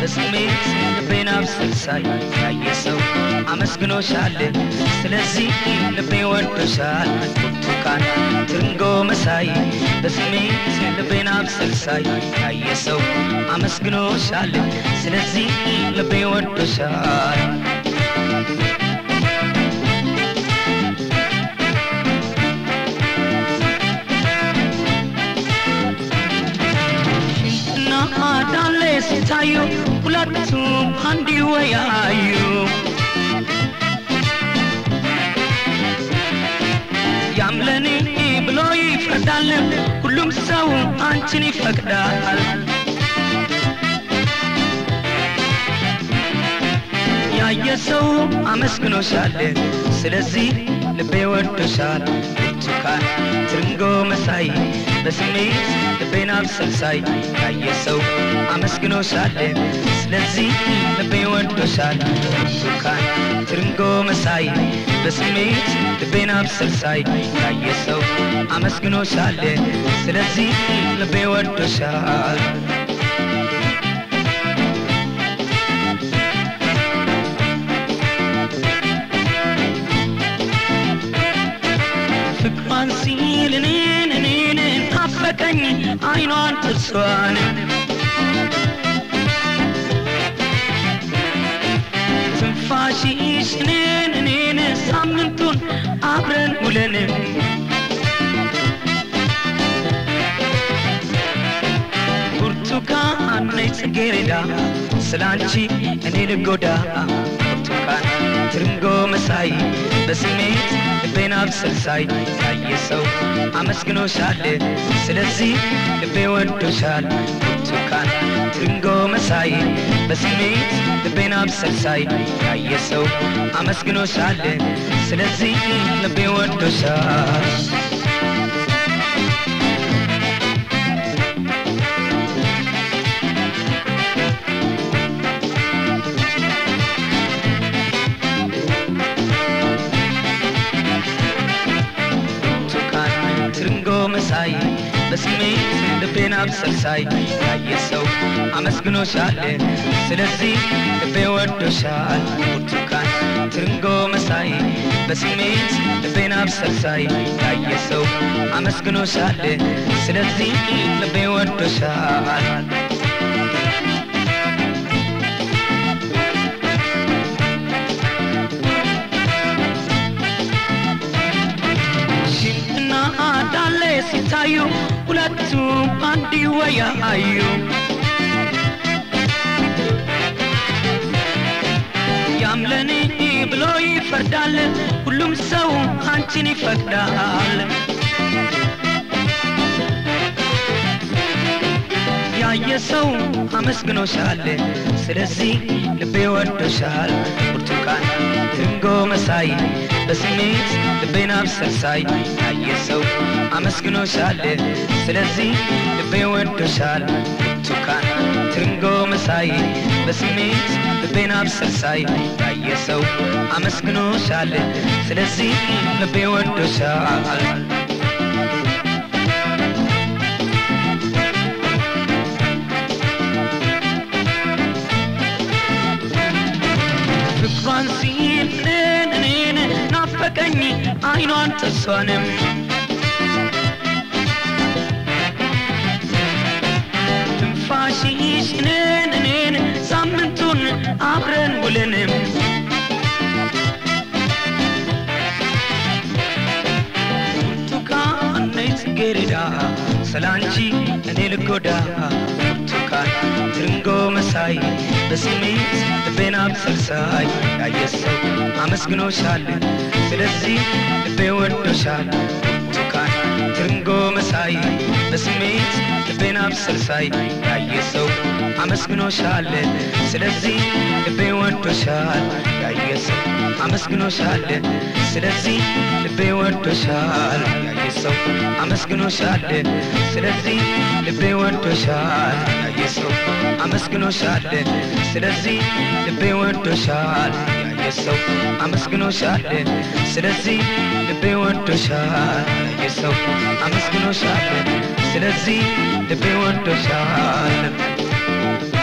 በስሜት ልቤን አብሰልሳይ ያየ ሰው አመስግኖሻል ስለዚህ ልቤ ወዶሻል። ብርቱካን ትርንጎ መሳይ በስሜት ልቤን አብሰልሳይ ያየ ሰው አመስግኖሻል ስለዚህ ልቤ ወዶሻል ሁለቱም አንድ ይወያዩ ያም ለኔ ብሎ ይፈርዳል ሁሉም ሰው አንቺን ይፈቅዳል። ያየ ሰው አመስግኖሻል ስለዚህ ልቤ ወዶሻል ብርቱካን ትርንጎ መሳይ በስሜት ልቤን አብሰልሳይ። ያየ ሰው አመስግኖሻል ስለዚህ ልቤ ወዶሻል ብርቱካን ትርንጎ መሳይ በስሜት ልቤን አብሰልሳይ ያየ ሰው አመስግኖሻል ስለዚህ ልቤ ወዶሻል ፍቅሯን ሲል እኔን እኔን ናፈቀኝ አይኗን ጥርሷን ትንፋሽሽ እኔን ሳምንቱን አብረን ውለን። ብርቱካን ነይ ጽጌረዳ ስላንቺ እኔ ልጎዳ። ብርቱካን ትርንጎ መሳይ በስሜት ልቤን አብሰልሳይ ያየ ሰው አመስግኖሻል። ስለዚህ ልቤ ወዶሻል። ብርቱካን ትርንጎ መሳይ በስሜት ልቤን አብሰልሳይ ያየ ሰው አመስግኖሻል ስለዚህ ልቤ ወዶሻል ብርቱካን ትርንጎ መሳይ በስሜት ልቤን አብሰልሳይ ያየ ሰው አመስግኖሻል ስለዚህ ልቤ ወዶሻል ብርቱካን ትርንጎ መሳይ በስሜት ልቤን አብሰልሳይ ያየ ሰው አመስግኖሻል ስለዚህ ልቤ ወዶሻል ሲታዩ ሁለቱም አንድ ይወያዩ ያም ብሎ ይፈርዳል ሁሉም ሰው አንቺን ይፈቅዳል። ያየ ሰው አመስግኖሻል ስለዚህ ልቤ ወዶሻል። ብርቱካን ትንጎ መሳይ በስሜት ልቤን አብሰልሳይ ያየ ሰው አመስግኖሻል። ስለዚህ ልቤ ወዶሻል። ብርቱካን ትርንጎ መሳይ በስሜት ልቤን አብሰልሳይ ያየ ሰው አመስግኖሻል። ስለዚህ ልቤ ወዶሻል። ፍቅሯን ሲል እኔን ናፈቀኝ አይኗን ጥርሷንም ጽጌረዳ ስላንቺ እኔ ልጎዳ። ብርቱካን ትርንጎ መሳይ በስሜት ልቤን አብሰልሳይ። ያየ ሰው አመስግኖሻል ስለዚህ ልቤ ወዶሻል። ብርቱካን ትርንጎ መሳይ በስሜት ልቤን አብሰልሳይ። ያየ ሰው አመስግኖሻል ስለዚህ ልቤ ወዶሻል ያየ ሰው አመስግኖሻል ስለዚህ ልቤ ወዶሻል ያየ ሰው አመስግኖሻል ስለዚህ ልቤ ወዶሻል ያየ ሰው አመስግኖሻል ስለዚህ ልቤ ወዶሻል ያየ ሰው አመስግኖሻል ስለዚህ ልቤ ወዶሻል ያየ ሰው አመስግኖሻል ስለዚህ ልቤ ወዶሻል Thank you.